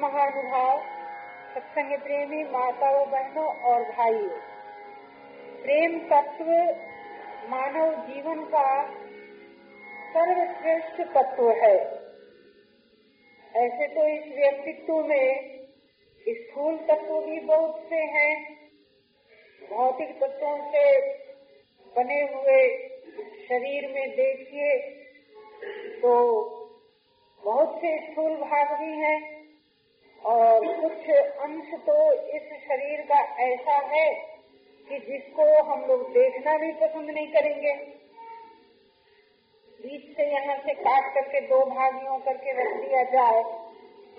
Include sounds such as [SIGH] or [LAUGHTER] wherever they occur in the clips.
महानुभाव सत्संग प्रेमी माताओं, बहनों और भाइयों। प्रेम तत्व मानव जीवन का सर्वश्रेष्ठ तत्व है। ऐसे तो इस व्यक्तित्व में स्थूल तत्व भी बहुत से हैं। भौतिक तत्वों से बने हुए शरीर में देखिए तो बहुत से स्थूल भाग भी हैं। और कुछ अंश तो इस शरीर का ऐसा है कि जिसको हम लोग देखना भी पसंद नहीं करेंगे। बीच से यहाँ से काट करके दो भागियों करके रख दिया जाए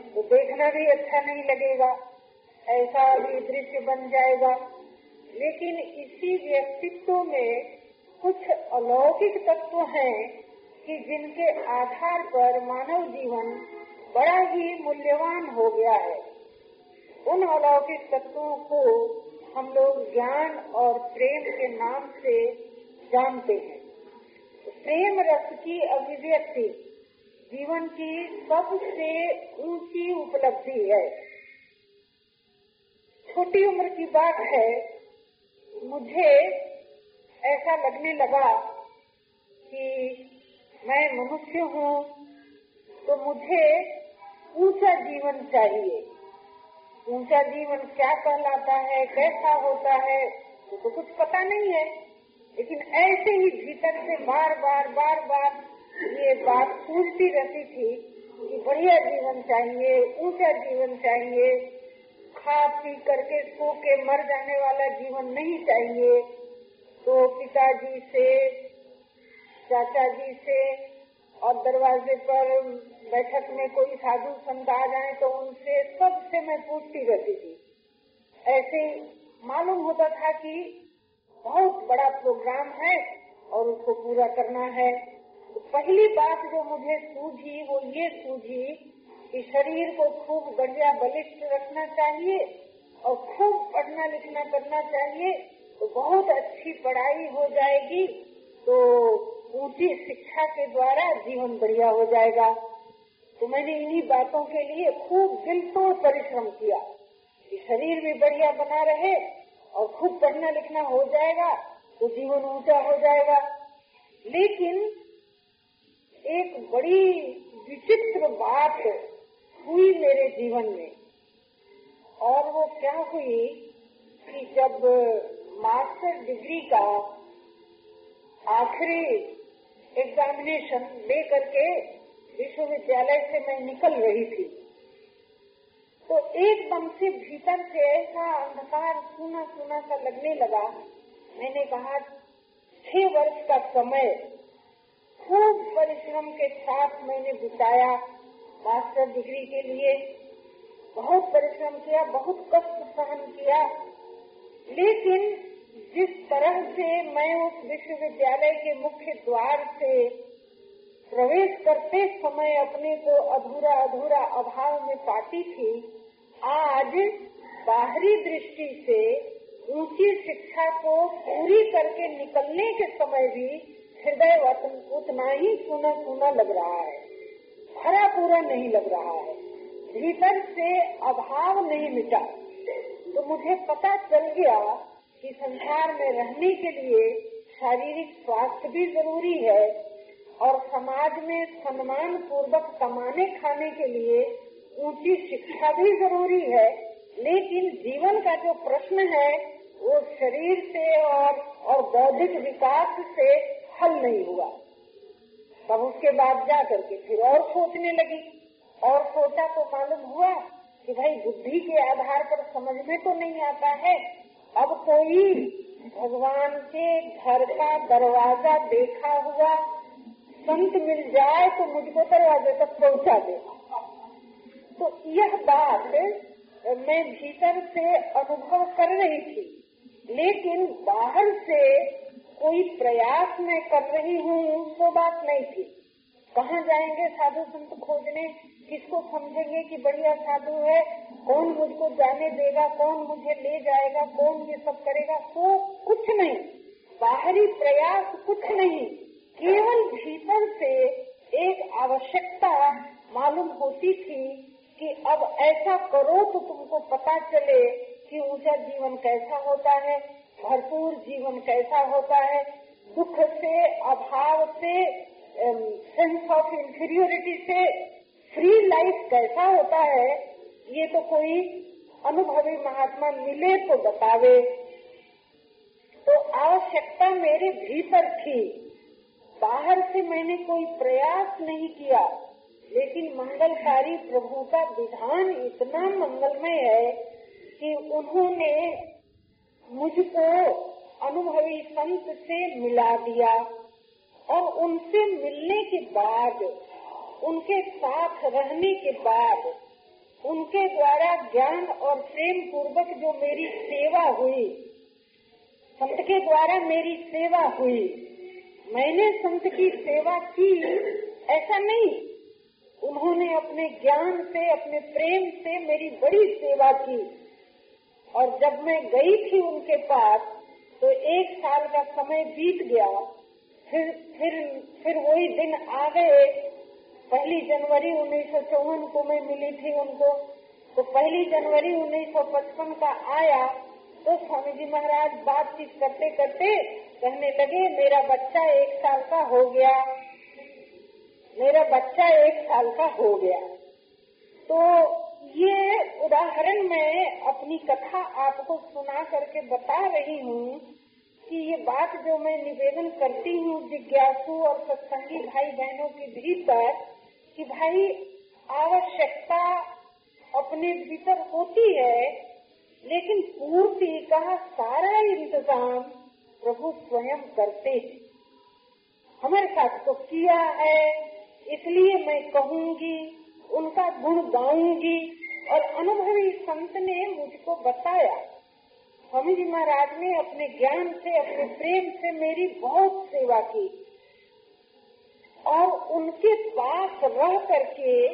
तो देखना भी अच्छा नहीं लगेगा, ऐसा भी दृश्य बन जाएगा। लेकिन इसी व्यक्तित्व में कुछ अलौकिक तत्व हैं कि जिनके आधार पर मानव जीवन बड़ा ही मूल्यवान हो गया है। उन अलौकिक तत्वों को हम लोग ज्ञान और प्रेम के नाम से जानते हैं। प्रेम रस की अभिव्यक्ति जीवन की सबसे ऊँची उपलब्धि है। छोटी उम्र की बात है। मुझे ऐसा लगने लगा कि मैं मनुष्य हूँ तो मुझे ऊँचा जीवन चाहिए। ऊँचा जीवन क्या कहलाता है, कैसा होता है, वो तो कुछ पता नहीं है। लेकिन ऐसे ही भीतर से बार बार बार बार ये बात पूछती रहती थी कि बढ़िया जीवन चाहिए, ऊँचा जीवन चाहिए खा पी करके सो के मर जाने वाला जीवन नहीं चाहिए। तो पिताजी से, चाचा जी से और दरवाजे पर बैठक में कोई साधु संत आ जाए तो उनसे सबसे मैं पूछती रहती थी। ऐसे मालूम होता था कि बहुत बड़ा प्रोग्राम है और उसको पूरा करना है। तो पहली बात जो मुझे सूझी, वो ये सूझी कि शरीर को खूब बढ़िया बलिष्ठ रखना चाहिए और खूब पढ़ना लिखना करना चाहिए। तो बहुत अच्छी पढ़ाई हो जाएगी तो ऊँची शिक्षा के द्वारा जीवन बढ़िया हो जाएगा। तो मैंने इन्हीं बातों के लिए खूब दिल तोड़ परिश्रम किया। कि शरीर भी बढ़िया बना रहे और खूब पढ़ना लिखना हो जाएगा तो जीवन ऊँचा हो जाएगा। लेकिन एक बड़ी विचित्र बात हुई मेरे जीवन में, और वो क्या हुई कि जब मास्टर डिग्री का आखिरी एग्जामिनेशन ले करके विश्वविद्यालय से मैं निकल रही थी। तो एकदम से भीतर से ऐसा अंधकार सुना सुना सा लगने लगा। मैंने कहा, छह वर्ष का समय। खूब परिश्रम के साथ मैंने बिताया मास्टर डिग्री के लिए। बहुत परिश्रम किया, बहुत कष्ट सहन किया। लेकिन जिस तरह से मैं उस विश्वविद्यालय के मुख्य द्वार से प्रवेश करते समय अपने को अधूरा अधूरा अभाव में पाती थी, आज बाहरी दृष्टि से ऊँची शिक्षा को पूरी करके निकलने के समय भी हृदय उतना ही सुना सुना लग रहा है। भरा पूरा नहीं लग रहा है। भीतर से अभाव नहीं मिटा। तो मुझे पता चल गया कि संसार में रहने के लिए शारीरिक स्वास्थ्य भी ज़रूरी है। और समाज में सम्मान पूर्वक कमाने खाने के लिए ऊँची शिक्षा भी ज़रूरी है, लेकिन जीवन का जो प्रश्न है, वो शरीर से और और बौद्धिक विकास से हल नहीं हुआ। तब उसके बाद जा करके फिर और सोचने लगी। और सोचा तो मालूम हुआ कि भाई बुद्धि के आधार पर समझ में तो नहीं आता है। अब कोई भगवान के घर का दरवाज़ा देखा हुआ संत मिल जाए तो मुझको दरवाजे तक पहुँचा दे। तो यह बात मैं भीतर से अनुभव कर रही थी, लेकिन बाहर से कोई प्रयास मैं कर रही हूँ, वो बात नहीं थी। कहाँ जाएँगे साधु संत खोजने? किसको समझेंगे कि बढ़िया साधु है? कौन मुझको जाने देगा? कौन मुझे ले जाएगा? कौन ये सब करेगा? तो कुछ नहीं। बाहरी प्रयास कुछ नहीं। केवल भीतर से एक आवश्यकता मालूम होती थी कि अब ऐसा करो तो तुमको पता चले कि ऊँचा जीवन कैसा होता है, भरपूर जीवन कैसा होता है। दुख से, अभाव से सेंस ऑफ़ इंफीरियोरिटी से फ्री लाइफ कैसा होता है, ये तो कोई अनुभवी महात्मा मिले तो बतावे। तो आवश्यकता मेरे भीतर मैंने कोई प्रयास नहीं किया, लेकिन मंगलकारी प्रभु का विधान इतना मंगलमय है कि उन्होंने मुझको अनुभवी संत से मिला दिया और उनसे मिलने के बाद, उनके साथ रहने के बाद, उनके द्वारा ज्ञान और प्रेम पूर्वक जो मेरी सेवा हुई, संत के द्वारा मेरी सेवा हुई मैंने संत की सेवा की, ऐसा नहीं। उन्होंने अपने ज्ञान से, अपने प्रेम से मेरी बड़ी सेवा की। और जब मैं गई थी उनके पास तो एक साल का समय बीत गया। फिर फिर फिर वही दिन आ गए। पहली जनवरी उन्नीस सौ चौवन को मैं मिली थी उनको। तो पहली जनवरी उन्नीस सौ पचपन का आया तो स्वामी जी महाराज बातचीत करते करते कहने लगे, मेरा बच्चा एक साल का हो गया। मेरा बच्चा एक साल का हो गया। तो ये उदाहरण मैं अपनी कथा आपको सुना करके बता रही हूँ कि ये बात जो मैं निवेदन करती हूँ जिज्ञासु और सत्संगी भाई बहनों के भीतर कि भाई, आवश्यकता अपने भीतर होती है, लेकिन पूर्ति का सारा इंतज़ाम प्रभु स्वयं करते हैं। हमारे साथ तो किया है, इसलिए मैं कहूँगी, उनका गुण गाऊँगी और अनुभवी संत ने मुझको बताया। स्वामी जी महाराज ने अपने ज्ञान से, अपने प्रेम से मेरी बहुत सेवा की और उनके पास रह करके,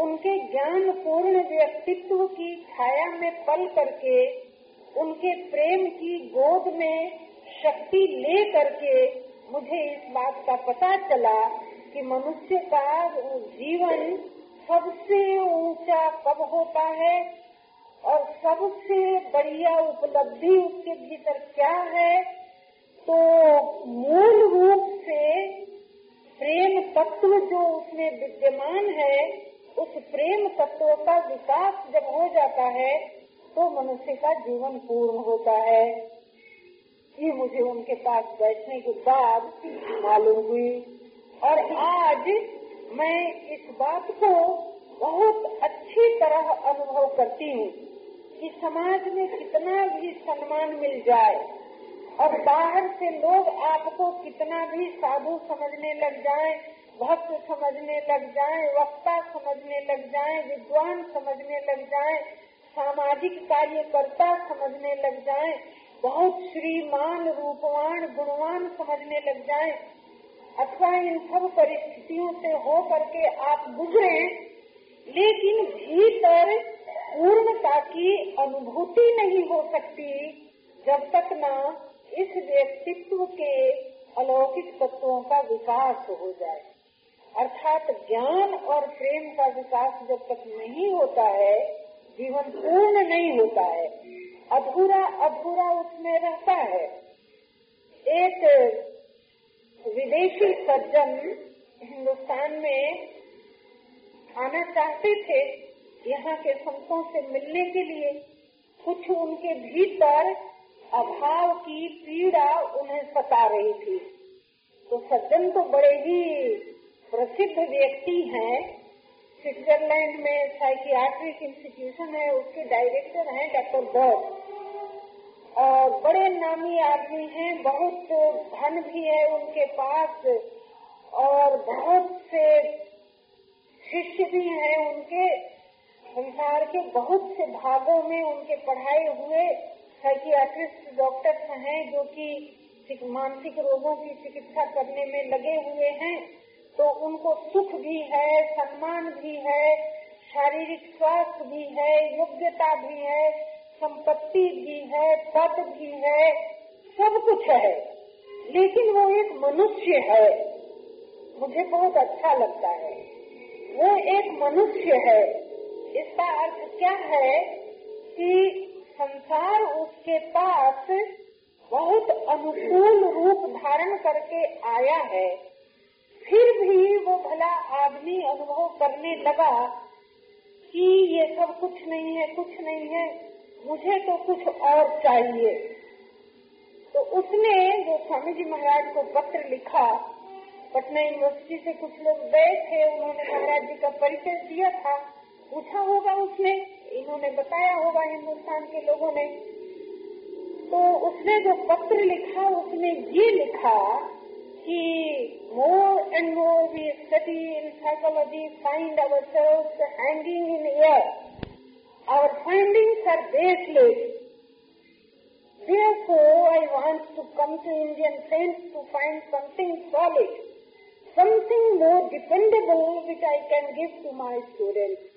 उनके ज्ञान पूर्ण व्यक्तित्व की छाया में पल करके, उनके प्रेम की गोद में शक्ति ले करके मुझे इस बात का पता चला कि मनुष्य का जीवन सबसे ऊँचा कब होता है और सबसे बढ़िया उपलब्धि उसके भीतर क्या है? तो मूल रूप से प्रेम तत्व जो उसमें विद्यमान है, उस प्रेम तत्व का विकास जब हो जाता है तो मनुष्य का जीवन पूर्ण होता है। ये मुझे उनके पास बैठने के बाद मालूम हुई। और आज मैं इस बात को बहुत अच्छी तरह अनुभव करती हूँ कि समाज में कितना भी सम्मान मिल जाए और बाहर से लोग आपको कितना भी साधु समझने लग जाए, भक्त समझने लग जाए, वक्ता समझने लग जाए, विद्वान समझने लग जाए, सामाजिक कार्यकर्ता समझने लग जाए बहुत श्रीमान, रूपवान, गुणवान समझने लग जाए। अथवा इन सब परिस्थितियों से हो करके आप गुजरे, लेकिन भीतर पूर्णता की अनुभूति नहीं हो सकती, जब तक न इस व्यक्तित्व के अलौकिक तत्वों का विकास हो जाए। अर्थात ज्ञान और प्रेम का विकास जब तक नहीं होता है, जीवन पूर्ण नहीं होता है। अधूरा अधूरा उसमें रहता है। एक विदेशी सज्जन हिंदुस्तान में आना चाहते थे यहाँ के संतों से मिलने के लिए। कुछ उनके भीतर अभाव की पीड़ा उन्हें सता रही थी। तो सज्जन तो बड़े ही प्रसिद्ध व्यक्ति हैं। स्विट्जरलैंड में साइकियाट्रिक इंस्टीट्यूशन है, उसके डायरेक्टर हैं डॉक्टर और बड़े नामी आदमी हैं, बहुत धन भी है उनके पास, और बहुत से शिष्य भी हैं उनके। संसार के बहुत से भागों में उनके पढ़ाए हुए साइकियाट्रिस्ट डॉक्टर्स हैं, जो कि मानसिक रोगों की चिकित्सा करने में लगे हुए हैं। उनको सुख भी है, सम्मान भी है, शारीरिक स्वास्थ्य भी है, योग्यता भी है, संपत्ति भी है, पद भी है, सब कुछ है। लेकिन वो एक मनुष्य है। मुझे बहुत अच्छा लगता है। वो एक मनुष्य है। इसका अर्थ क्या है कि संसार उसके पास बहुत अनुकूल रूप धारण करके आया है। फिर भी वो भला आदमी अनुभव करने लगा कि ये सब कुछ नहीं है, कुछ नहीं है, मुझे तो कुछ और चाहिए। तो उसने जो स्वामी जी महाराज को पत्र लिखा। पटना यूनिवर्सिटी से कुछ लोग गए थे, उन्होंने महाराज जी का परिचय दिया था, पूछा होगा उसने, इन्होंने बताया होगा हिंदुस्तान के लोगों ने। तो उसने जो पत्र लिखा, उसने ये लिखा कि more and more we study in psychology find our cells hanging in air our findings are baseless Therefore, I want to come to Indian friends to find something solid, something more dependable which I can give to my students.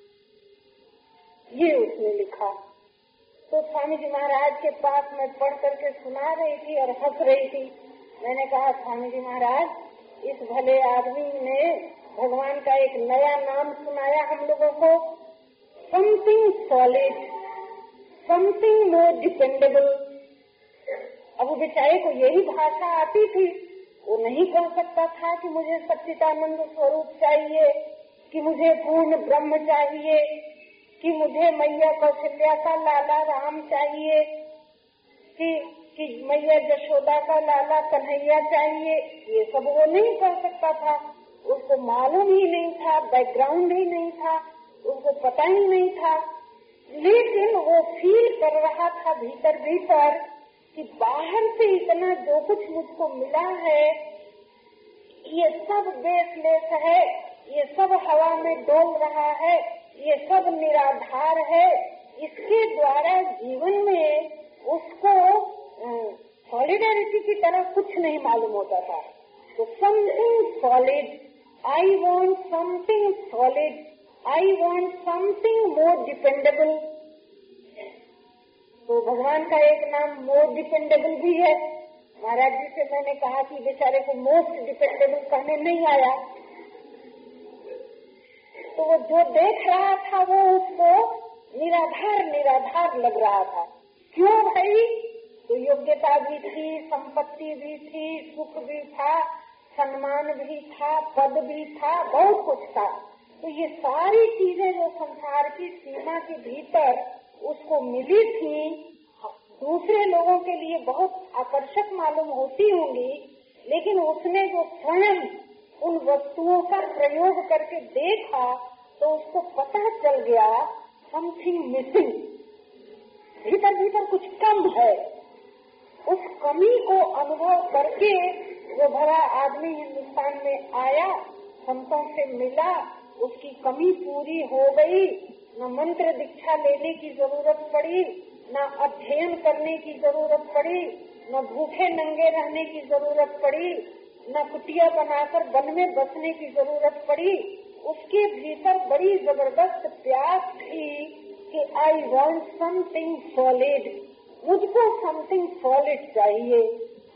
ये उसने लिखा तो स्वामी जी महाराज के पास मैं पढ़ करके सुना रही थी और हंस रही थी मैंने कहा, स्वामी जी महाराज, इस भले आदमी ने भगवान का एक नया नाम सुनाया हम लोगों को। Something solid something more dependable अब वो बेचारे को यही भाषा आती थी। वो नहीं कह सकता था कि मुझे सच्चिदानंद स्वरूप चाहिए, कि मुझे पूर्ण ब्रह्म चाहिए, कि मुझे मैया कौशल्या का लाला राम चाहिए, कि कि मैया जशोदा का लाला कन्हैया चाहिए, ये सब वो नहीं कह सकता था। उसको मालूम ही नहीं था बैकग्राउंड ही नहीं था उसको पता ही नहीं था। लेकिन वो फील कर रहा था भीतर भीतर कि बाहर से इतना जो कुछ मुझको मिला है, ये सब बेसलेस है, ये सब हवा में डोल रहा है, ये सब निराधार है। इसके द्वारा जीवन में उसको सॉलिडारिटी की तरह कुछ नहीं मालूम होता था। तो something solid I want something solid I want something more dependable तो भगवान का एक नाम मोर डिपेंडेबल भी है। महाराज जी से मैंने कहा कि बेचारे को मोस्ट डिपेंडेबल कहने नहीं आया। तो वो जो देख रहा था वो उसको निराधार निराधार लग रहा था। क्यों भाई? तो योग्यता भी थी, संपत्ति भी थी, सुख भी था, सम्मान भी था, पद भी था, बहुत कुछ था। तो ये सारी चीज़ें जो संसार की सीमा के भीतर उसको मिली थी। दूसरे लोगों के लिए बहुत आकर्षक मालूम होती होंगी, लेकिन उसने जो स्वयं उन वस्तुओं का प्रयोग करके देखा तो उसको पता चल गया समथिंग मिसिंग भीतर भीतर कुछ कम है। उस कमी को अनुभव करके वो भरा आदमी हिंदुस्तान में आया, संतों से मिला, उसकी कमी पूरी हो गई। न मंत्र दीक्षा लेने की ज़रूरत पड़ी, न अध्ययन करने की ज़रूरत पड़ी, न भूखे नंगे रहने की ज़रूरत पड़ी, न कुटिया बनाकर वन में बसने की ज़रूरत पड़ी। उसके भीतर बड़ी ज़बरदस्त प्यास थी कि आई वॉन्ट समथिंग सॉलिड मुझको समथिंग सॉलिड चाहिए।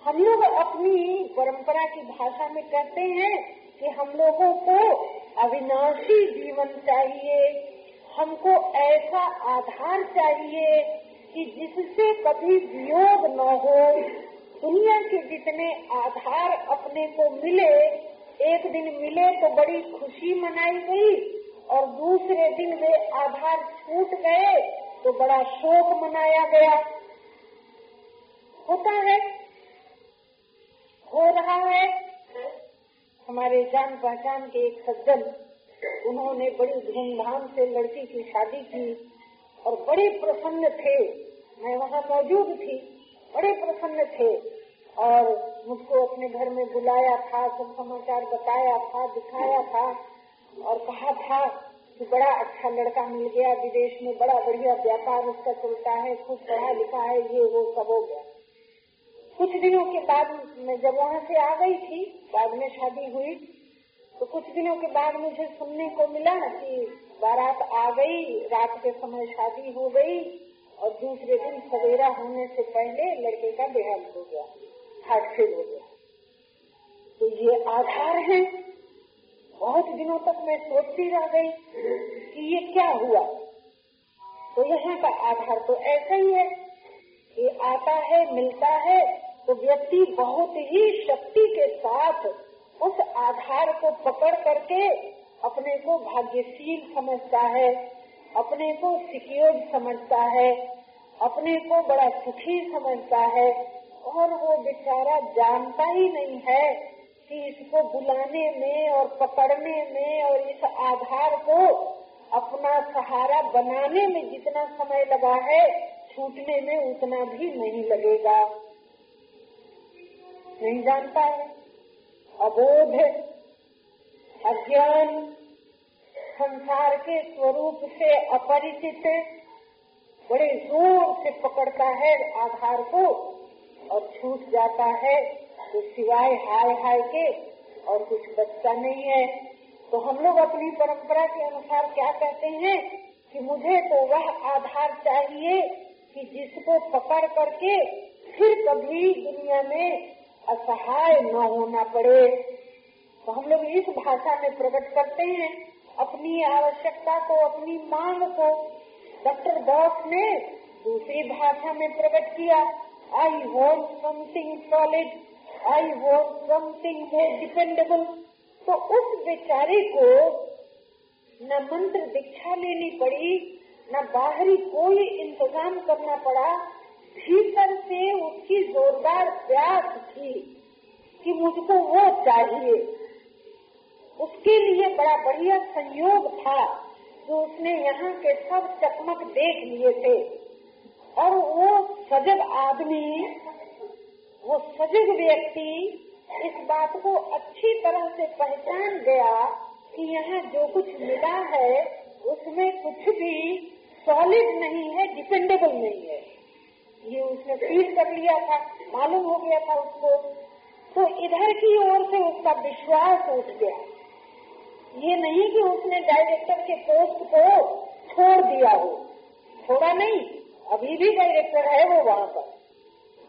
हम लोग अपनी परंपरा की भाषा में कहते हैं कि हम लोगों को अविनाशी जीवन चाहिए। हमको ऐसा आधार चाहिए कि जिससे कभी वियोग न हो। दुनिया के जितने आधार अपने को मिले, एक दिन मिले तो बड़ी खुशी मनाई गई और दूसरे दिन वे आधार छूट गए तो बड़ा शोक मनाया गया। होता है, हो रहा है। हमारे जान पहचान के एक सज्जन, उन्होंने बड़ी धूमधाम से लड़की की शादी की और बड़े प्रसन्न थे। मैं वहाँ मौजूद थी, बड़े प्रसन्न थे और मुझको अपने घर में बुलाया था, सब समाचार बताया था, दिखाया था और कहा था कि बड़ा अच्छा लड़का मिल गया, विदेश में बड़ा बढ़िया व्यापार उसका चलता है, खूब पढ़ा लिखा है, ये, वो, सब हो गया। कुछ दिनों के बाद मैं जब वहाँ से आ गई थी, बाद में शादी हुई तो कुछ दिनों के बाद मुझे सुनने को मिला कि बारात आ गई, रात के समय शादी हो गई, और दूसरे दिन सवेरा होने से पहले लड़के का देहांत हो गया, हार्ट फेल हो गया। तो ये आधार है। बहुत दिनों तक मैं सोचती रह गई कि ये क्या हुआ। तो यहाँ का आधार तो ऐसा ही है ये आता है, मिलता है तो व्यक्ति बहुत ही शक्ति के साथ उस आधार को पकड़ करके अपने को भाग्यशील समझता है, अपने को सिक्योर समझता है, अपने को बड़ा सुखी समझता है और वो बेचारा जानता ही नहीं है कि इसको बुलाने में और पकड़ने में और इस आधार को अपना सहारा बनाने में जितना समय लगा है, छूटने में उतना भी नहीं लगेगा। नहीं जानता है। अबोध अज्ञान संसार के स्वरूप से अपरिचित बड़े ज़ोर से पकड़ता है आधार को और छूट जाता है। तो सिवाय हाय हाय के और कुछ बचता नहीं है। तो हम लोग अपनी परंपरा के अनुसार क्या कहते हैं कि मुझे तो वह आधार चाहिए कि जिसको पकड़ करके फिर कभी दुनिया में असहाय न होना पड़े। तो हम लोग इस भाषा में प्रकट करते हैं, अपनी आवश्यकता को, अपनी मांग को। डॉक्टर बॉस ने दूसरी भाषा में प्रकट किया I want something solid I want something dependable तो उस बेचारे को न मंत्र दीक्षा लेनी पड़ी, न बाहरी कोई इंतज़ाम करना पड़ा भीतर से उसकी जोरदार प्यास थी कि मुझको वो चाहिए। उसके लिए बड़ा बढ़िया संयोग था जो उसने यहाँ के सब चकमक देख लिए थे। और वो सजग आदमी, वो सजग व्यक्ति इस बात को अच्छी तरह से पहचान गया कि यहाँ जो कुछ मिला है, उसमें कुछ भी सॉलिड नहीं है डिपेंडेबल नहीं है। ये उसने फील कर लिया था, मालूम हो गया था उसको। तो इधर की ओर से उसका विश्वास उठ गया। ये नहीं कि उसने डायरेक्टर के पोस्ट को छोड़ दिया हो। छोड़ा नहीं, अभी भी डायरेक्टर है वो वहाँ पर।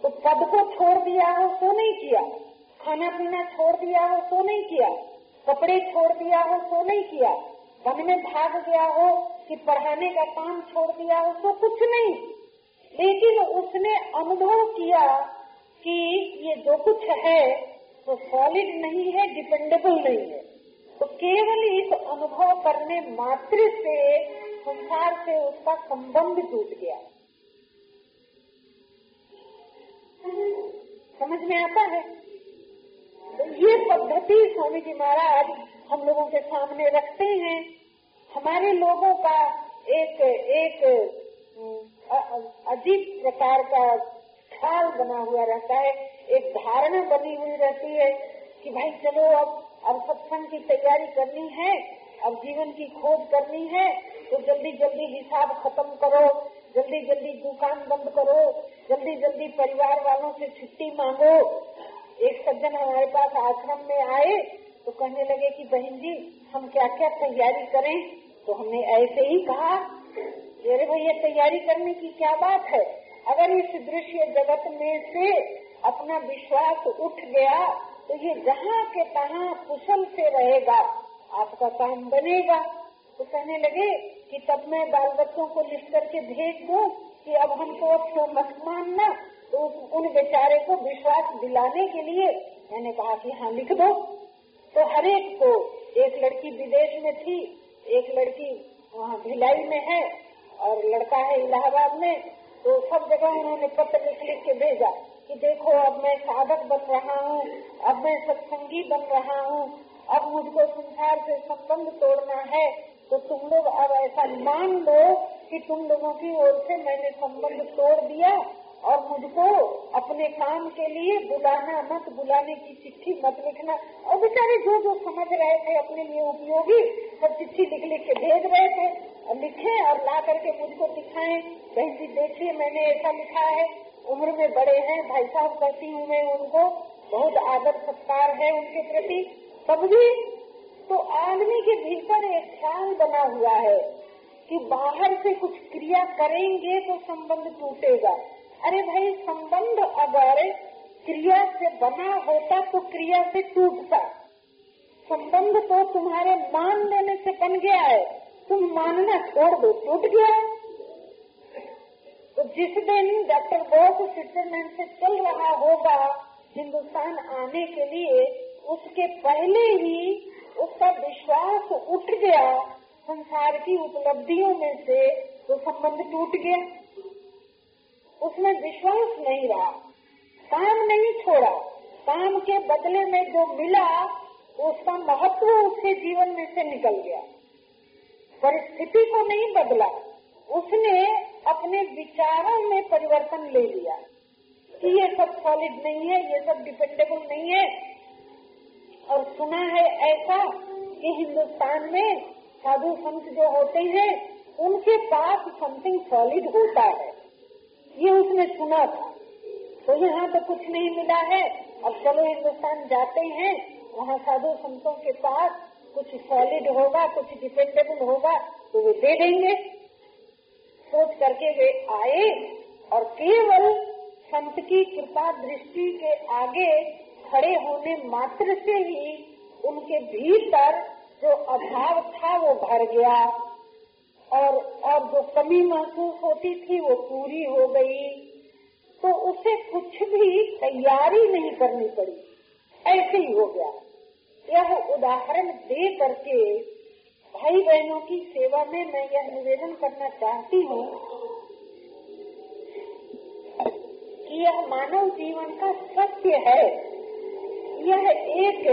तो पद को छोड़ दिया हो तो नहीं किया। खाना पीना छोड़ दिया हो तो नहीं किया। कपड़े छोड़ दिया हो तो नहीं किया। वन में भाग गया हो कि पढ़ाने का काम छोड़ दिया हो तो कुछ नहीं। लेकिन उसने अनुभव किया कि ये जो कुछ है, वो तो सॉलिड नहीं है डिपेंडेबल नहीं है। तो केवल इस अनुभव करने मात्र से संसार से उसका संबंध टूट गया। समझ में आता है? तो ये पद्धति स्वामी जी महाराज हम लोगों के सामने रखते हैं। हमारे लोगों का एक एक अजीब प्रकार का ख्याल बना हुआ रहता है। एक धारणा बनी हुई रहती है कि भाई चलो अब अब सत्संग की तैयारी करनी है, अब जीवन की खोज करनी है तो जल्दी जल्दी हिसाब खत्म करो जल्दी जल्दी दुकान बंद करो जल्दी जल्दी परिवार वालों से छुट्टी मांगो। एक सज्जन हमारे पास आश्रम में आए तो कहने लगे कि बहन जी, हम क्या क्या तैयारी करें? तो हमने ऐसे ही कहा अरे भैया, तैयारी करने की क्या बात है? अगर इस दृश्य जगत में से अपना विश्वास उठ गया तो ये जहाँ के तहाँ कुशल से रहेगा, आपका काम बनेगा। तो कहने लगे कि तब मैं बाल बच्चों को लिख करके भेज दूँ कि अब हमको अब मत मानना? तो उन बेचारे को विश्वास दिलाने के लिए मैंने कहा कि हाँ लिख दो। तो हर एक को, एक लड़की विदेश में थी, एक लड़की वहाँ भिलाई में है और लड़का है इलाहाबाद में तो सब जगह उन्होंने पत्र लिख लिख के भेजा कि देखो अब मैं साधक बन रहा हूँ, अब मैं सत्संगी बन रहा हूँ, अब मुझको संसार से संबंध तोड़ना है तो तुम लोग अब ऐसा मान लो कि तुम लोगों की ओर से मैंने संबंध तोड़ दिया और मुझको अपने काम के लिए बुलाना मत, बुलाने की चिट्ठी मत लिखना। और बेचारे जो जो समझ रहे थे, अपने लिए उपयोगी सब चिट्ठी लिख लिख के भेज रहे थे। लिखे और ला करके मुझको दिखाएँ। बहन जी, देखिए, मैंने ऐसा लिखा है। उम्र में बड़े हैं, भाई साहब करती हूँ मैं उनको, बहुत आदर सत्कार है उनके प्रति। तब भी तो आदमी के भीतर एक ख्याल बना हुआ है कि बाहर से कुछ क्रिया करेंगे तो संबंध टूटेगा। अरे भाई, संबंध अगर क्रिया से बना होता तो क्रिया से टूटता। संबंध तो तुम्हारे मान लेने से बन गया है। तुम मानना छोड़ दो, टूट गया। तो जिस दिन डॉक्टर बोस स्विट्जरलैंड से चल रहा होगा हिंदुस्तान आने के लिए, उसके पहले ही उसका विश्वास उठ गया। संसार की उपलब्धियों में से तो संबंध टूट गया। उसमें विश्वास नहीं रहा, काम नहीं छोड़ा। काम के बदले में जो मिला, उसका महत्व उसके जीवन में से निकल गया। परिस्थिति को नहीं बदला। उसने अपने विचारों में परिवर्तन ले लिया कि ये सब सॉलिड नहीं है, ये सब डिपेंडेबल नहीं है। और सुना है ऐसा कि हिंदुस्तान में साधु संत जो होते हैं, उनके पास समथिंग सॉलिड होता है। ये उसने सुना था। तो यहाँ तो कुछ नहीं मिला है। अब चलो हिंदुस्तान जाते हैं, वहाँ साधु संतों के पास कुछ सॉलिड होगा, कुछ डिपेंडेबल होगा तो वे दे देंगे। सोच करके वे आए और केवल संत की कृपा दृष्टि के आगे खड़े होने मात्र से ही उनके भीतर जो अभाव था वो भर गया और और जो कमी महसूस होती थी वो पूरी हो गई। तो उसे कुछ भी तैयारी नहीं करनी पड़ी। ऐसे ही हो गया। यह उदाहरण दे करके भाई बहनों की सेवा में मैं यह निवेदन करना चाहती हूँ कि यह मानव जीवन का सत्य है। यह एक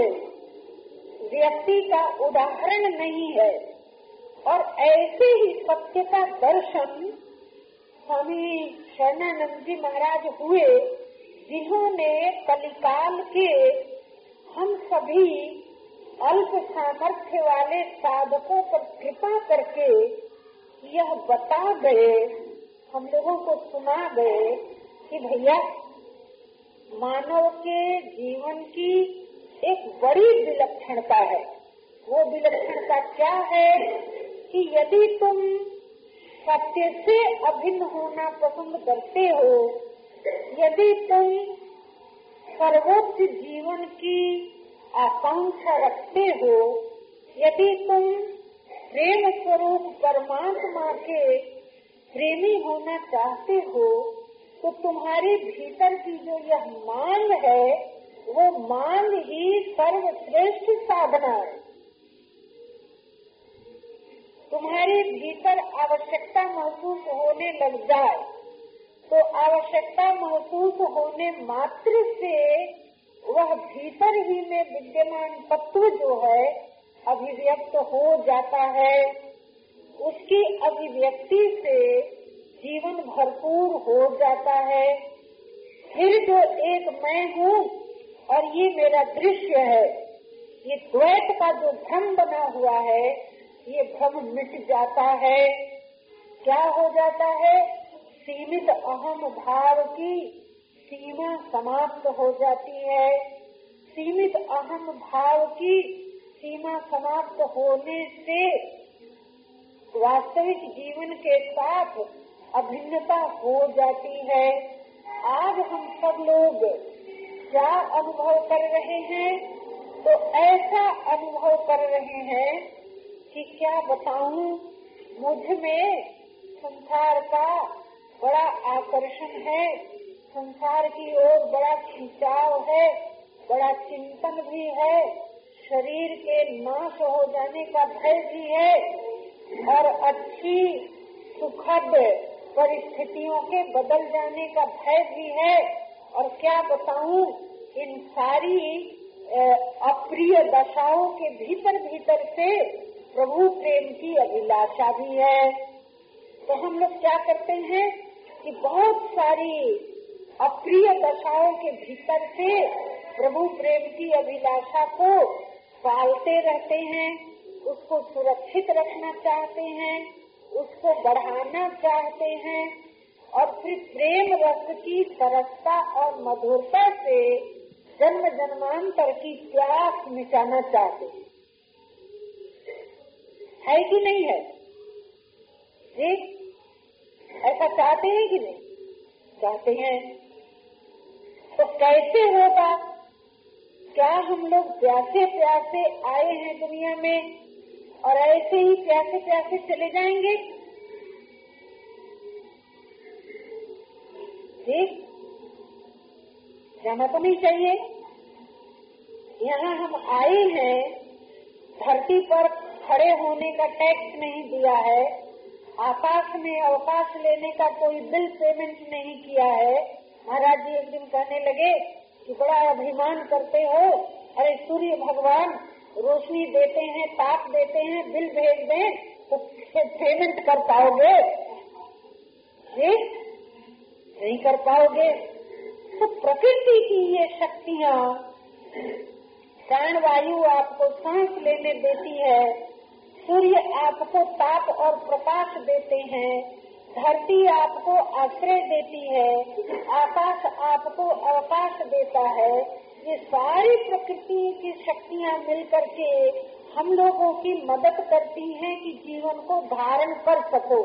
व्यक्ति का उदाहरण नहीं है। और ऐसे ही सत्य का दर्शन स्वामी शरणानंद जी महाराज हुए, जिन्होंने कलिकाल के हम सभी अल्प सामर्थ्य वाले साधकों पर कृपा करके यह बता गए हम लोगों को सुना गए कि भैया, मानव के जीवन की एक बड़ी विलक्षणता है। वो विलक्षणता क्या है कि यदि तुम सत्य से अभिन्न होना पसंद करते हो, यदि तुम सर्वोच्च जीवन की आकांक्षा रखते हो, यदि तुम प्रेम स्वरूप परमात्मा के प्रेमी होना चाहते हो तो तुम्हारे भीतर की जो यह मांग है, वो मांग ही सर्वश्रेष्ठ साधना है। तुम्हारे भीतर आवश्यकता महसूस होने लग जाए तो आवश्यकता महसूस होने मात्र से वह भीतर ही में विद्यमान तत्व जो है, अभिव्यक्त हो जाता है। उसकी अभिव्यक्ति से जीवन भरपूर हो जाता है। फिर जो एक मैं हूँ, और ये मेरा दृश्य है, ये द्वैत का जो भ्रम बना हुआ है, ये भ्रम मिट जाता है। क्या हो जाता है? सीमित अहम भाव की सीमा समाप्त हो जाती है। सीमित अहम भाव की सीमा समाप्त होने से वास्तविक जीवन के साथ अभिन्नता हो जाती है। आज हम सब लोग क्या अनुभव कर रहे हैं? तो ऐसा अनुभव कर रहे हैं कि क्या बताऊँ? मुझमें संसार का बड़ा आकर्षण है। संसार की ओर बड़ा खिंचाव है, बड़ा चिंतन भी है, शरीर के नाश हो जाने का भय भी है। और अच्छी, सुखद परिस्थितियों के बदल जाने का भय भी है। और क्या बताऊँ, इन सारी अप्रिय दशाओं के भीतर भीतर से प्रभु प्रेम की अभिलाषा भी है। तो हम लोग क्या करते हैं कि बहुत सारी अप्रिय दशाओं के भीतर से प्रभु प्रेम की अभिलाषा को पालते रहते हैं, उसको सुरक्षित रखना चाहते हैं, उसको बढ़ाना चाहते हैं और फिर प्रेम रस की सरसता और मधुरता से जन्म जन्मांतर की प्यास मिटाना चाहते हैं। है कि नहीं है? जी? ऐसा चाहते हैं कि नहीं? चाहते हैं। तो कैसे होगा? क्या हम लोग प्यासे प्यासे आए हैं दुनिया में और ऐसे ही प्यासे प्यासे चले जाएँगे? ठीक? जाना तो नहीं चाहिए। यहाँ हम आए हैं, धरती पर खड़े होने का टैक्स नहीं दिया है, आकाश में अवकाश लेने का कोई बिल पेमेंट नहीं किया है। महाराज जी एक दिन कहने लगे कि बड़ा अभिमान करते हो। अरे, सूर्य भगवान, रोशनी देते हैं, ताप देते हैं, बिल भेज दें तो पेमेंट कर पाओगे? नहीं कर पाओगे? तो प्रकृति की ये शक्तियाँ प्राण वायु आपको सांस लेने देती है, सूर्य आपको ताप और प्रकाश देते हैं धरती आपको आश्रय देती है, आकाश आपको अवकाश देता है। ये सारी प्रकृति की शक्तियाँ मिलकर के हम लोगों की मदद करती हैं कि जीवन को धारण कर सको।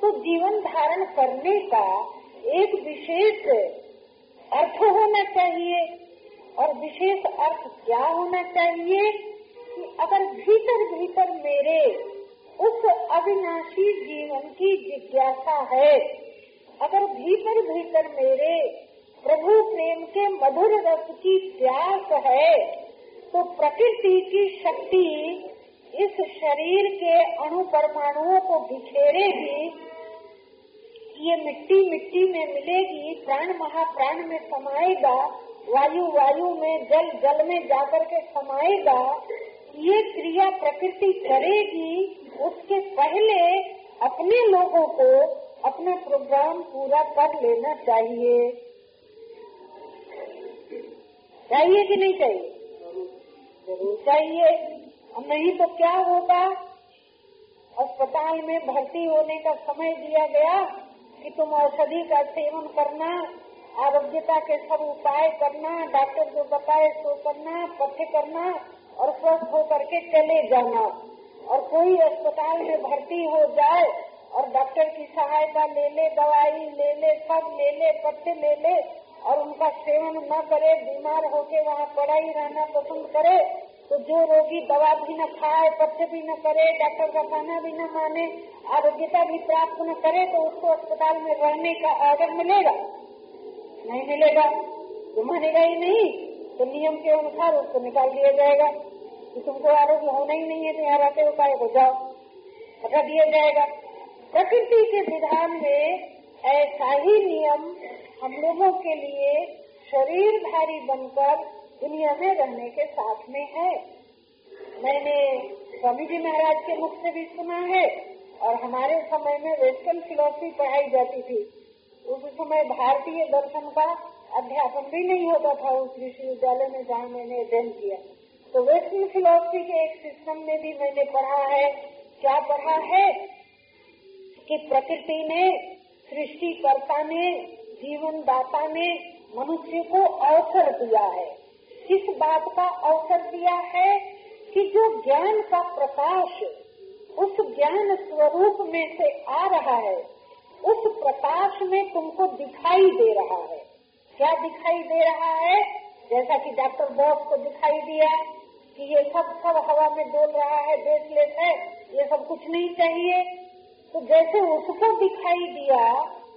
तो जीवन धारण करने का एक विशेष अर्थ होना चाहिए। और विशेष अर्थ क्या होना चाहिए कि अगर भीतर भीतर मेरे उस अविनाशी जीवन की जिज्ञासा है। अगर भीतर भीतर मेरे प्रभु प्रेम के मधुर रस की प्यास है तो प्रकृति की शक्ति इस शरीर के अणु परमाणुओं को बिखेरेगी। ये मिट्टी मिट्टी में मिलेगी, प्राण महाप्राण में समाएगा, वायु वायु में जल जल में जाकर के समाएगा ये क्रिया प्रकृति करेगी, उसके पहले अपने लोगों को अपना प्रोग्राम पूरा कर लेना चाहिए। चाहिए कि नहीं चाहिए? ज़रूर चाहिए। और नहीं तो क्या होगा? अस्पताल में भर्ती होने का समय दिया गया कि तुम औषधि का सेवन करना, आरोग्यता के सब उपाय करना, डॉक्टर जो बताए सो करना पथ्य करना और स्वस्थ होकर के चले जाना। और कोई अस्पताल में भर्ती हो जाए और डॉक्टर की सहायता ले ले, दवाई ले ले, सब ले ले, पत्ते ले ले, और उनका सेवन न करे, बीमार होके वहाँ पड़ा ही रहना पसंद करे तो जो रोगी दवा भी न खाए पथ्य भी न करे, डॉक्टर का कहना भी न माने, आरोग्यता भी प्राप्त न करे तो उसको अस्पताल में रहने का ऑर्डर मिलेगा। नहीं मिलेगा तो मानेगा ही नहीं तो नियम के अनुसार उसको निकाल दिया जाएगा। कि तुमको आरोग्य होना ही नहीं है तो यहाँ रहते हो काय हो जाओ। हटा दिया जाएगा। प्रकृति के विधान में ऐसा ही नियम हम लोगों के लिए शरीरधारी बनकर दुनिया में रहने के साथ में है। मैंने स्वामी जी महाराज के मुख से भी सुना है, और हमारे समय में वेस्टर्न फिलोसफी पढ़ाई जाती थी। उस समय भारतीय दर्शन का अध्यापन भी नहीं होता था, उस विश्वविद्यालय में जहाँ मैंने अध्ययन किया। तो वेस्टर्न फिलोसफी के एक सिस्टम में भी मैंने पढ़ा है। क्या पढ़ा है? कि प्रकृति ने, सृष्टिकर्ता ने जीवन दाता ने मनुष्य को अवसर दिया है। किस बात का अवसर दिया है? कि जो ज्ञान का प्रकाश उस ज्ञान स्वरूप में से आ रहा है, उस प्रकाश में तुमको दिखाई दे रहा है। क्या दिखाई दे रहा है? जैसा कि डॉक्टर बॉस को दिखाई दिया। कि ये सब सब हवा में डोल रहा है ब्रेसलेट है, ये सब कुछ नहीं चाहिए। तो जैसे उसको दिखाई दिया,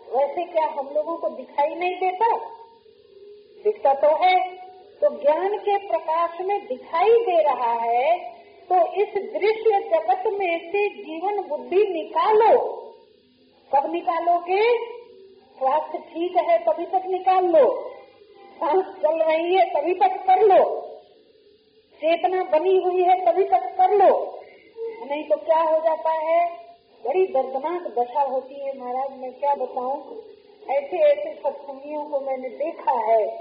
वैसे क्या हम लोगों को दिखाई नहीं देता? दिखता तो है। तो ज्ञान के प्रकाश में दिखाई दे रहा है तो इस दृश्य जगत में से जीवन बुद्धि निकालो। कब निकालोगे? स्वास्थ्य ठीक है, तभी तक निकाल लो। सांस चल रही है, तभी तक कर लो। चेतना बनी हुई है, तभी तक कर लो। नहीं तो क्या हो जाता है? बड़ी दर्दनाक दशा होती है, महाराज, मैं क्या बताऊँ? ऐसे ऐसे सत्संगियों को मैंने देखा है।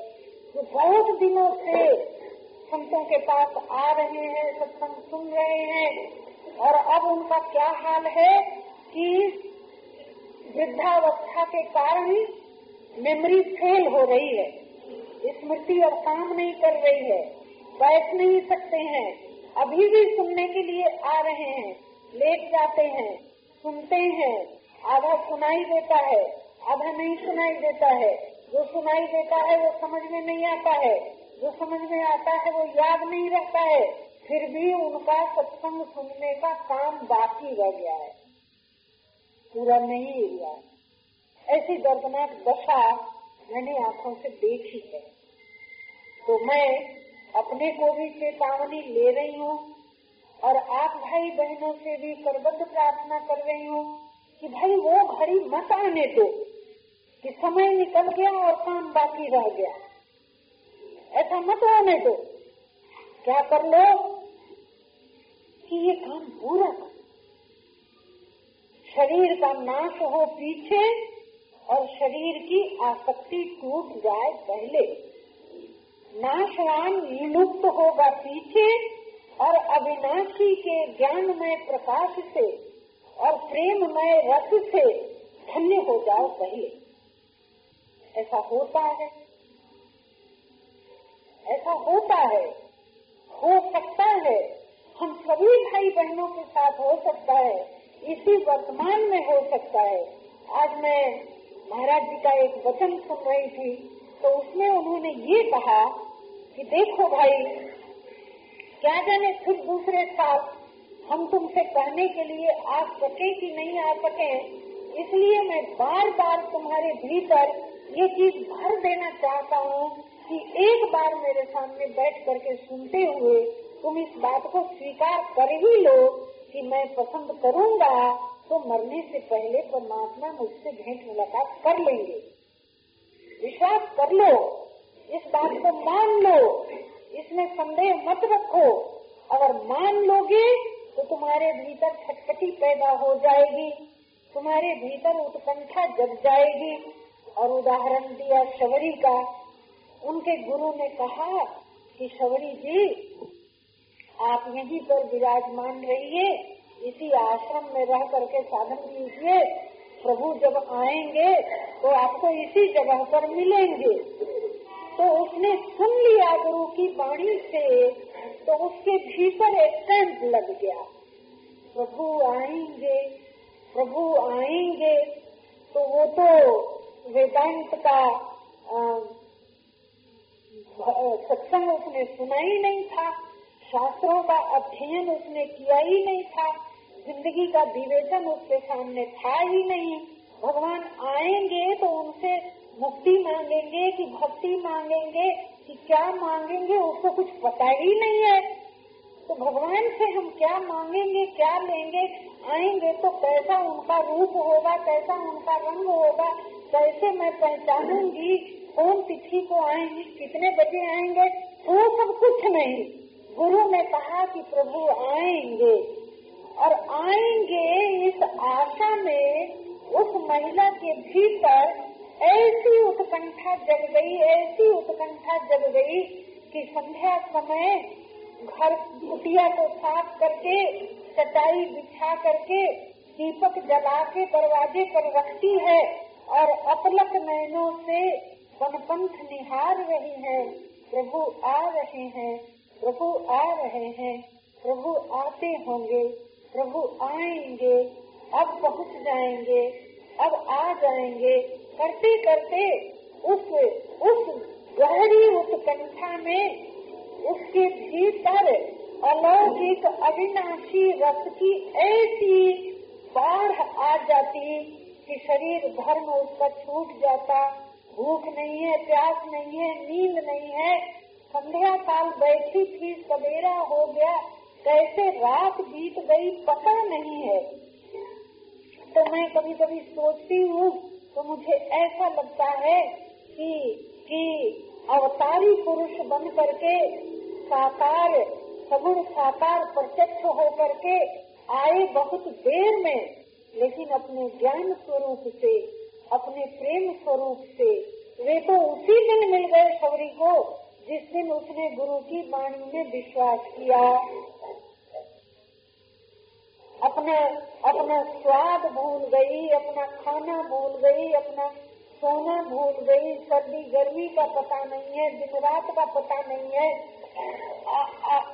जो बहुत दिनों से संतों के पास आ रहे हैं, सत्संग सुन रहे हैं। और अब उनका क्या हाल है कि वृद्धावस्था के कारण मेमोरी फेल हो रही है। स्मृति और काम नहीं कर रही है। बैठ नहीं सकते हैं। अभी भी सुनने के लिए आ रहे हैं। लेट जाते हैं। सुनते हैं। आधा सुनाई देता है। आधा नहीं सुनाई देता है। जो सुनाई देता है, वो समझ में नहीं आता है। जो समझ में आता है, वो याद नहीं रहता है। फिर भी उनका सत्संग सुनने का काम बाकी रह गया है। पूरा नहीं हुआ। ऐसी दर्दनाक दशा मैंने आँखों से देखी है। तो मैं अपने को भी चेतावनी ले रही हूँ और आप भाई बहनों से भी करबद्ध प्रार्थना कर रही हूँ कि भाई वो घड़ी मत आने दो, कि समय निकल गया और काम बाकी रह गया। ऐसा मत होने दो। क्या कर लो कि ये काम पूरा कर। शरीर का नाश हो पीछे और शरीर की आसक्ति टूट जाए पहले। नाशवान विलुप्त होगा पीछे और अविनाशी के ज्ञान में प्रकाश से और प्रेम में रस से धन्य हो जाओ पहले ऐसा होता है। ऐसा होता है। हो सकता है। हम सभी भाई बहनों के साथ हो सकता है। इसी वर्तमान में हो सकता है। आज मैं महाराज जी का एक वचन सुन रही थी। तो उसमें उन्होंने ये कहा कि देखो भाई, क्या जाने फिर दूसरे साल हम तुमसे कहने के लिए आ सके कि नहीं आ सके। इसलिए मैं बार बार तुम्हारे भीतर ये चीज़ भर देना चाहता हूँ कि एक बार मेरे सामने बैठ करके सुनते हुए तुम इस बात को स्वीकार कर ही लो कि मैं पसंद करूँगा तो मरने से पहले परमात्मा मुझसे भेंट मुलाकात कर लेंगे। विश्वास कर लो। इस बात को मान लो। इसमें संदेह मत रखो। अगर मान लोगे तो तुम्हारे भीतर छटपटी पैदा हो जाएगी। तुम्हारे भीतर उत्कंठा जग जाएगी। और उदाहरण दिया शबरी का। उनके गुरु ने कहा कि, शबरी जी, आप यहीं पर विराजमान रहिए। इसी आश्रम में रह करके साधन कीजिए। प्रभु जब आएँगे तो आपको इसी जगह पर मिलेंगे। तो उसने सुन लिया गुरु की वाणी से तो उसके भीतर एक टेंट लग गया। प्रभु आएँगे प्रभु आएँगे। तो वो तो वेदांत का सत्संग उसने सुना ही नहीं था, शास्त्रों का अध्ययन उसने किया ही नहीं था। ज़िंदगी का विवेचन उसके सामने था ही नहीं। भगवान आएँगे तो उनसे मुक्ति मांगेंगे कि भक्ति मांगेंगे कि क्या मांगेंगे, उसको कुछ पता ही नहीं है। तो भगवान से हम क्या मांगेंगे, क्या लेंगे? आएँगे तो कैसा उनका रूप होगा, कैसा उनका रंग होगा, कैसे मैं पहचानूँगी? कौन तिथि को आएँगे, कितने बजे आएँगे? वो सब कुछ नहीं। गुरु ने कहा कि प्रभु आएँगे। और आएँगे इस आशा में, उस महिला के भीतर ऐसी उत्कंठा जग गई, ऐसी उत्कंठा जग गई कि संध्या समय घर कुटिया को साफ़ करके, चटाई बिछा करके दीपक जला के दरवाजे पर रखती है और अपलक नयनों से वनपंथ निहार रही है। प्रभु आ रहे हैं, प्रभु आ रहे हैं, प्रभु आते होंगे। प्रभु आएँगे, अब पहुँच जाएँगे, अब आ जाएँगे। करते करते उस उस गहरी उत्कंठा में उसके भीतर अलौकिक अविनाशी रस की ऐसी बाढ़ आ जाती कि शरीर धर्म उसका छूट जाता। भूख नहीं है, प्यास नहीं है, नींद नहीं है। संध्या काल बैठी थी, सवेरा हो गया। कैसे रात बीत गई पता नहीं है। तो मैं कभी कभी सोचती हूँ तो मुझे ऐसा लगता है कि कि अवतारी पुरुष बन करके, साकार सगुण साकार प्रत्यक्ष हो करके आए बहुत देर में, लेकिन अपने ज्ञान स्वरूप से, अपने प्रेम स्वरूप से, वे तो उसी दिन मिल गए शबरी को, जिस दिन उसने गुरु की वाणी में विश्वास किया। अपना अपना स्वाद भूल गई, अपना खाना भूल गई, अपना सोना भूल गई। सर्दी, गर्मी का पता नहीं है, दिन रात का पता नहीं है।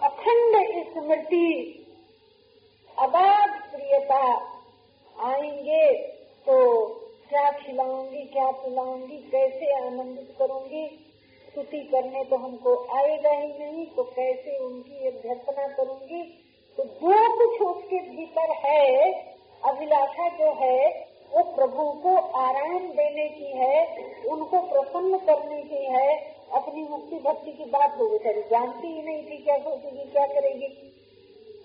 अखंड स्मृति, अबाध प्रियता आएँगे तो क्या खिलाऊँगी, क्या पिलाऊँगी, कैसे आनंदित करूँगी? स्तुति करने तो हमको आएगा ही नहीं तो कैसे उनकी अभ्यर्थना करूँगी? तो जो कुछ उसके भीतर है, अभिलाषा जो है, वो प्रभु को आराम देने की है, उनको प्रसन्न करने की है, अपनी मुक्ति भक्ति की बात वो बेचारी जानती ही नहीं थी क्या सोचेगी क्या करेगी।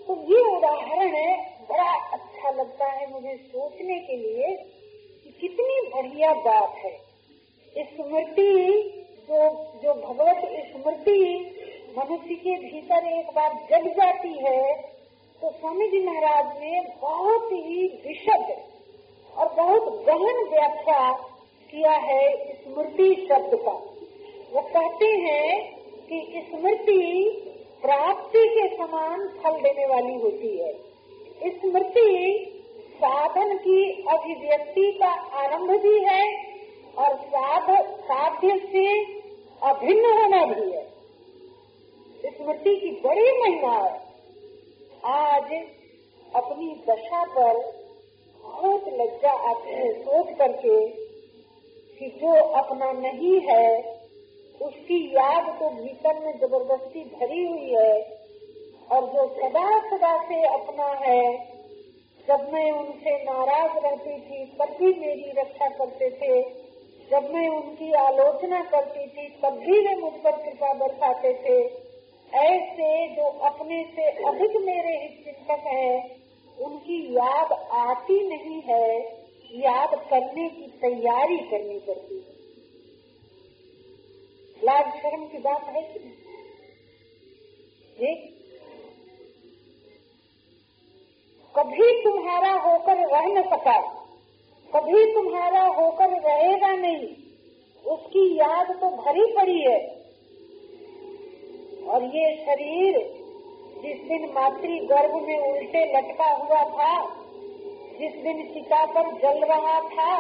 तो ये उदाहरण है, बड़ा अच्छा लगता है मुझे सोचने के लिए कि कितनी बढ़िया बात है। स्मृति, जो जो भगवत स्मृति मनुष्य के भीतर एक बार जग जाती है तो स्वामी जी महाराज ने बहुत ही विशद और बहुत गहन व्याख्या किया है स्मृति शब्द का। वो कहते हैं कि स्मृति प्राप्ति के समान फल देने वाली होती है। स्मृति साधन की अभिव्यक्ति का आरंभ भी है और साध, साध्य से अभिन्न होना भी है। स्मृति की बड़ी महिमा है। आज अपनी दशा पर बहुत लज्जा आती है, सोच करके कि जो अपना नहीं है, उसकी याद तो भीतर में ज़बरदस्ती भरी हुई है। और जो सदा सदा से अपना है, जब मैं उनसे नाराज़ रहती थी, तब भी मेरी रक्षा करते थे। जब मैं उनकी आलोचना करती थी, तब भी वे मुझ पर कृपा बरसाते थे। ऐसे जो अपने से अधिक मेरे हित चिंतक है, उनकी याद आती नहीं है, याद करने की तैयारी करनी पड़ती है। लाज शर्म की बात है कि नहीं? कभी तुम्हारा होकर रह न सका, कभी तुम्हारा होकर रहेगा नहीं, उसकी याद तो भरी पड़ी है। और ये शरीर जिस दिन मातृ गर्भ में उल्टे लटका हुआ था, जिस दिन चिता पर जल रहा था,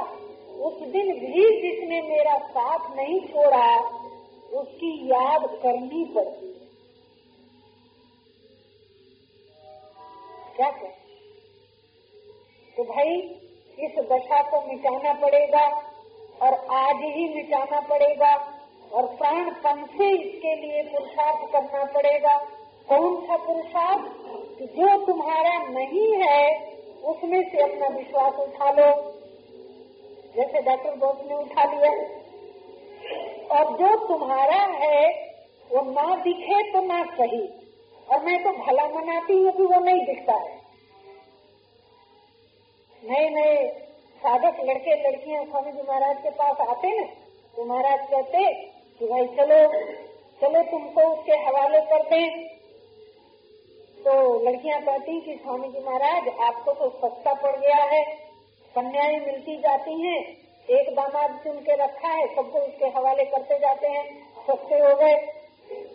उस दिन भी जिसने मेरा साथ नहीं छोड़ा, उसकी याद करनी पड़ती क्या कर तो भाई, इस दशा को मिटाना पड़ेगा और आज ही मिटाना पड़ेगा। और प्राणपन से इसके लिए पुरुषार्थ करना पड़ेगा। कौन सा पुरुषार्थ? जो तुम्हारा नहीं है, उसमें से अपना विश्वास उठा लो। जैसे डॉक्टर बोस ने उठा लिया। और जो तुम्हारा है, वो ना दिखे तो ना सही। और मैं तो भला मनाती हूँ कि वो नहीं दिखता है। नए नए साधक लड़के लड़कियाँ स्वामी जी महाराज के पास आते ना तो महाराज कहते कि भाई, चलो चलो तुमको उसके हवाले कर दे। तो लड़कियाँ कहती कि, स्वामी जी महाराज, आपको तो सस्ता पड़ गया है। कन्याएँ मिलती जाती हैं, एक दामाद चुन के रखा है, सबको उसके हवाले करते जाते हैं, सस्ते हो गए।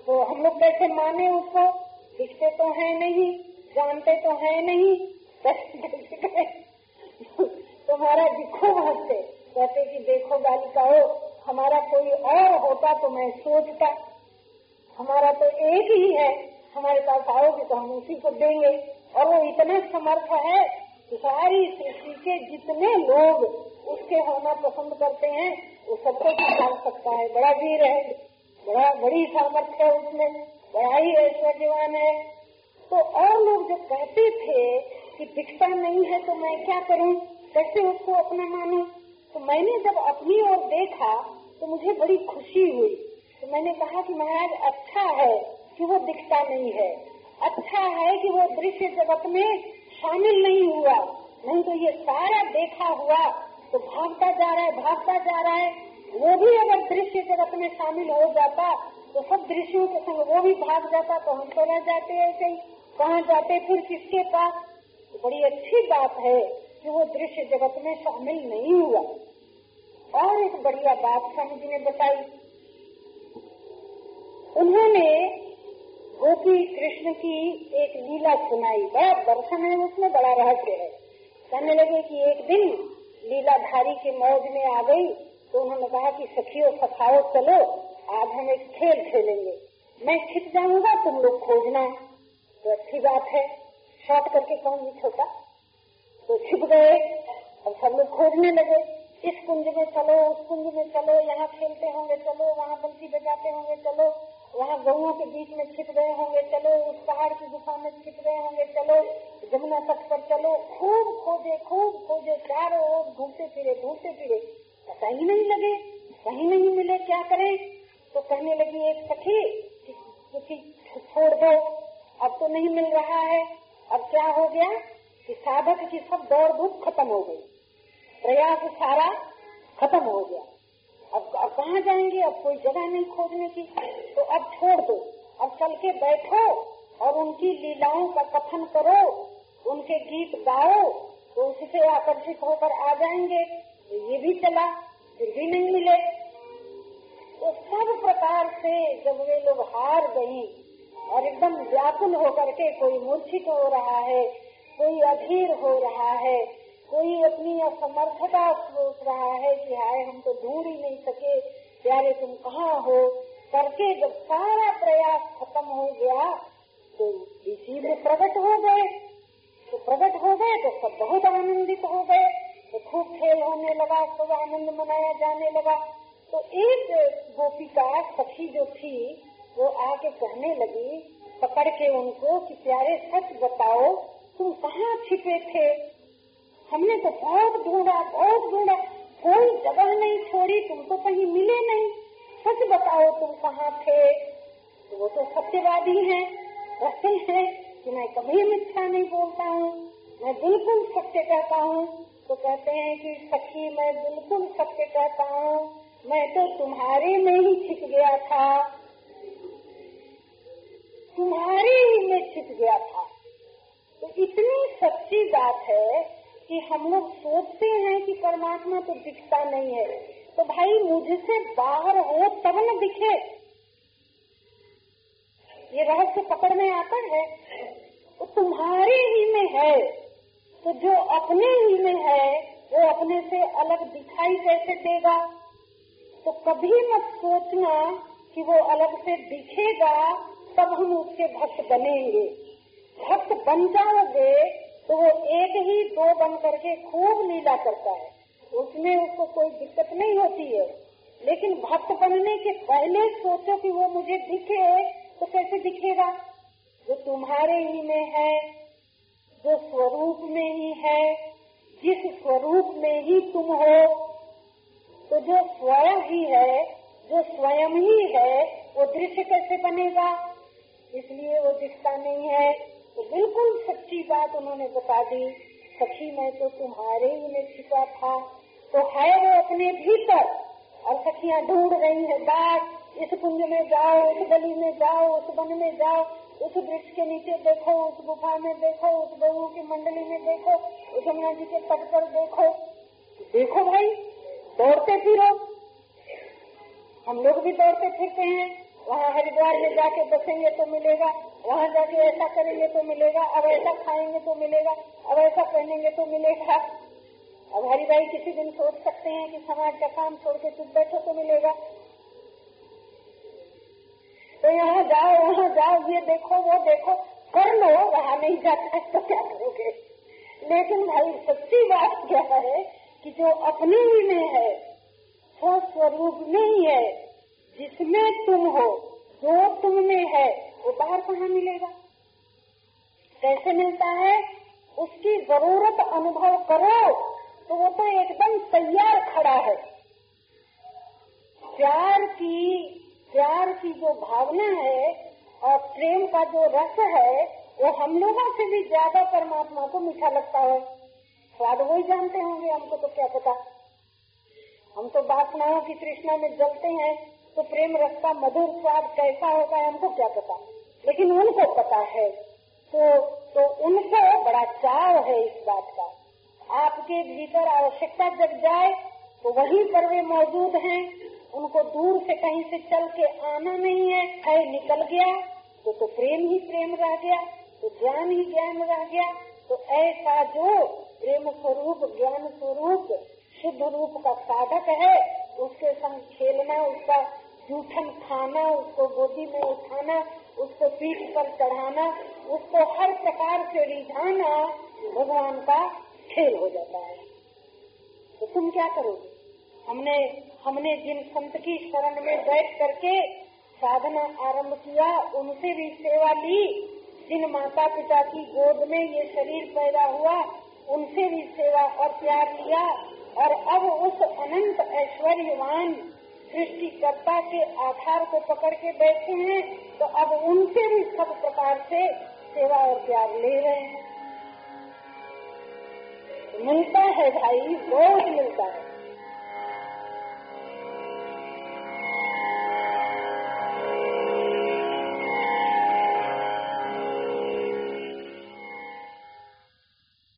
तो हम लोग कैसे माने उसको? दिखते तो है नहीं, जानते तो है नहीं। [LAUGHS] तो महाराज जी हँसते, कहते कि, देखो कोई और होता तो मैं सोचता, हमारा तो एक ही है, हमारे पास आओगे तो हम उसी को देंगे। और वो इतने समर्थ है कि सारी सृष्टि के जितने लोग उसके होना पसंद करते हैं, वो सबको निकाल सकता है। बड़ा वीर है, बड़ा बड़ी सामर्थ्य है उसमें, बड़ा ही ऐश्वर्यवान है। तो और लोग जो कहते थे कि दिखता नहीं है तो मैं क्या करूँ? कैसे उसको अपना मानूं? तो मैंने जब अपनी ओर देखा तो मुझे बड़ी खुशी हुई। तो मैंने कहा कि महाराज अच्छा है कि वो दिखता नहीं है। अच्छा है कि वो दृश्य जगत में शामिल नहीं हुआ। नहीं तो ये सारा देखा हुआ तो भागता जा रहा है, भागता जा रहा है। वो भी अगर दृश्य जगत में शामिल हो जाता तो सब दृश्यों के संग वो भी भाग जाता तो हम तो रह जाते ऐसे ही। कहाँ जाते, फिर किसके पास? तो बड़ी अच्छी बात है कि वो दृश्य जगत में शामिल नहीं हुआ। और एक बढ़िया बात स्वामी जी ने बताई। उन्होंने गोपी कृष्ण की एक लीला सुनाई। बड़ा दर्शन है, उसमें बड़ा रहस्य है। कहने लगे कि एक दिन लीलाधारी के मौज में आ गई तो उन्होंने कहा कि, सखियों, सखाओ, चलो, आज हम एक खेल खेलेंगे। मैं छिप जाऊँगा, तुम लोग खोजना तो अच्छी बात है। शॉर्ट करके कहूँगी छोटा? तो छिप गए और सब लोग खोजने लगे। इस कुंज में चलो, उस कुंज में चलो, यहाँ खेलते होंगे, चलो, वहाँ बंसी बजाते होंगे, चलो, वहाँ गहुओं के बीच में छिप गए होंगे, चलो, उस पहाड़ की गुफा में छिप गए होंगे, चलो, जमुना तट पर चलो, खूब खोजे खूब खोजे, चारों ओर घूमते फिरे घूमते फिरे। पता ही नहीं लगे कहीं नहीं मिले, क्या करें? तो कहने लगी एक सखी कि छोड़ दो, अब तो नहीं मिल रहा है, अब क्या हो गया? कि साधक की सब दौड़ धूप खत्म हो गई। प्रयास सारा खत्म हो गया। अब अब कहाँ जाएँगे? अब कोई जगह नहीं खोजने की। तो अब छोड़ दो। अब चल के बैठो और उनकी लीलाओं का कथन करो। उनके गीत गाओ। तो उससे आकर्षित होकर आ जाएँगे। तो ये भी चला, फिर भी नहीं मिले। तो सब प्रकार से जब वे लोग हार गई और एकदम व्याकुल होकर के कोई मूर्छित हो रहा है, कोई अधीर हो रहा है कोई अपनी असमर्थता सोच रहा है कि हाय, हम तो ढूंढ ही नहीं सके, प्यारे तुम कहाँ हो? करके जब सारा प्रयास खत्म हो गया तो इसी में प्रकट हो गए। तो प्रकट हो गए तो सब बहुत आनंदित हो गए। तो खूब खेल होने लगा सब आनंद मनाया जाने लगा। तो एक गोपिका, सखी जो थी, वो आके कहने लगी, पकड़ के उनको कि प्यारे, सच बताओ, तुम कहाँ छिपे थे? हमने तो बहुत ढूंढा बहुत ढूंढा। कोई जगह नहीं छोड़ी, तुम तो कहीं मिले नहीं। सच बताओ, तुम कहाँ थे? वो तो सत्यवादी है कहते हैं कि मैं कभी मिथ्या नहीं बोलता हूँ। मैं बिल्कुल सत्य कहता हूँ। तो कहते हैं कि सखी, मैं बिल्कुल सत्य कहता हूँ। मैं तो तुम्हारे में ही छिप गया था। तुम्हारे ही में छिप गया था। तो इतनी सच्ची बात है कि हम लोग सोचते हैं कि परमात्मा तो दिखता नहीं है। तो भाई, मुझसे बाहर हो तब न दिखे। ये रहस्य पकड़ में आता है। तो तुम्हारे ही में है। तो जो अपने ही में है, वो अपने से अलग दिखाई कैसे देगा? तो कभी मत सोचना कि वो अलग से दिखेगा, तब हम उसके भक्त बनेंगे। भक्त बन जाओगे तो वो एक ही दो बन करके खूब लीला करता है। उसमें उसको कोई दिक्कत नहीं होती है। लेकिन भक्त बनने के पहले सोचो कि वो मुझे दिखे तो कैसे दिखेगा? जो तुम्हारे ही में है, जो स्वरूप में ही है, जिस स्वरूप में ही तुम हो तो जो स्वयं ही है, जो स्वयं ही है, वो दृश्य कैसे बनेगा? इसलिए वो दिखता नहीं है। तो बिल्कुल सच्ची बात उन्होंने बता दी, सखी, मैं तो तुम्हारे ही में छिपा था। तो है वो अपने भीतर, और सखियाँ ढूंढ रही है बात इस कुंज में जाओ उस गली में जाओ, उस वन में जाओ, उस वृक्ष के नीचे देखो, उस गुफा में देखो, उस गऊ की मंडली में देखो, उस यमुना जी के तट पर देखो। देखो भाई, दौड़ते फिरो। हम लोग भी दौड़ते फिरते हैं। वहाँ हरिद्वार में जाके बसेंगे तो मिलेगा। वहाँ जाके ऐसा करेंगे तो मिलेगा, अब ऐसा खाएँगे तो मिलेगा, अब ऐसा पहनेंगे तो मिलेगा। अब हरी भाई किसी दिन सोच सकते हैं कि समाज का काम छोड़ के चुप बैठो तो मिलेगा। तो यहाँ जाओ, वहाँ जाओ, ये देखो, वो देखो कर लो वहाँ नहीं जाता है तो क्या करोगे? लेकिन भाई, सच्ची बात क्या है कि जो अपने ही में है स्वस्वरूप में ही है, जिसमें तुम हो, जो तुम में है वो बाहर कहाँ मिलेगा? कैसे मिलता है, उसकी ज़रूरत अनुभव करो तो वो तो एकदम तैयार खड़ा है। प्यार की प्यार की जो भावना है और प्रेम का जो रस है, वो हम लोगों से भी ज़्यादा परमात्मा को मीठा लगता है। स्वाद वही जानते होंगे, हमको तो क्या पता। हम तो वासनाओं की तृष्णा में जलते हैं। तो प्रेम रस का मधुर स्वाद कैसा होता है हमको क्या पता? लेकिन उनको पता है। तो तो उनको बड़ा चाव है इस बात का। आपके भीतर आवश्यकता जब जाए तो वहीं पर वे मौजूद हैं। उनको दूर से कहीं से चल के आना नहीं है। है, निकल गया तो तो प्रेम ही प्रेम रह गया तो ज्ञान ही ज्ञान रह गया। तो ऐसा जो प्रेम स्वरूप, ज्ञान स्वरूप, शुद्ध रूप का साधक है, उसके संग खेलना, उसका जूठन खाना, उसको गोदी में उठाना, उसको पीठ पर चढ़ाना, उसको हर प्रकार से रिझाना, भगवान का खेल हो जाता है। तो तुम क्या करोगे? हमने हमने जिन संत की शरण में बैठ करके साधना आरंभ किया, उनसे भी सेवा ली। जिन माता पिता की गोद में ये शरीर पैदा हुआ, उनसे भी सेवा और प्यार लिया और अब उस अनंत ऐश्वर्यवान सृष्टिकर्ता के आधार को पकड़ के बैठे हैं तो अब उनसे भी सब प्रकार से सेवा और प्यार ले रहे हैं। मिलता है भाई बहुत मिलता है।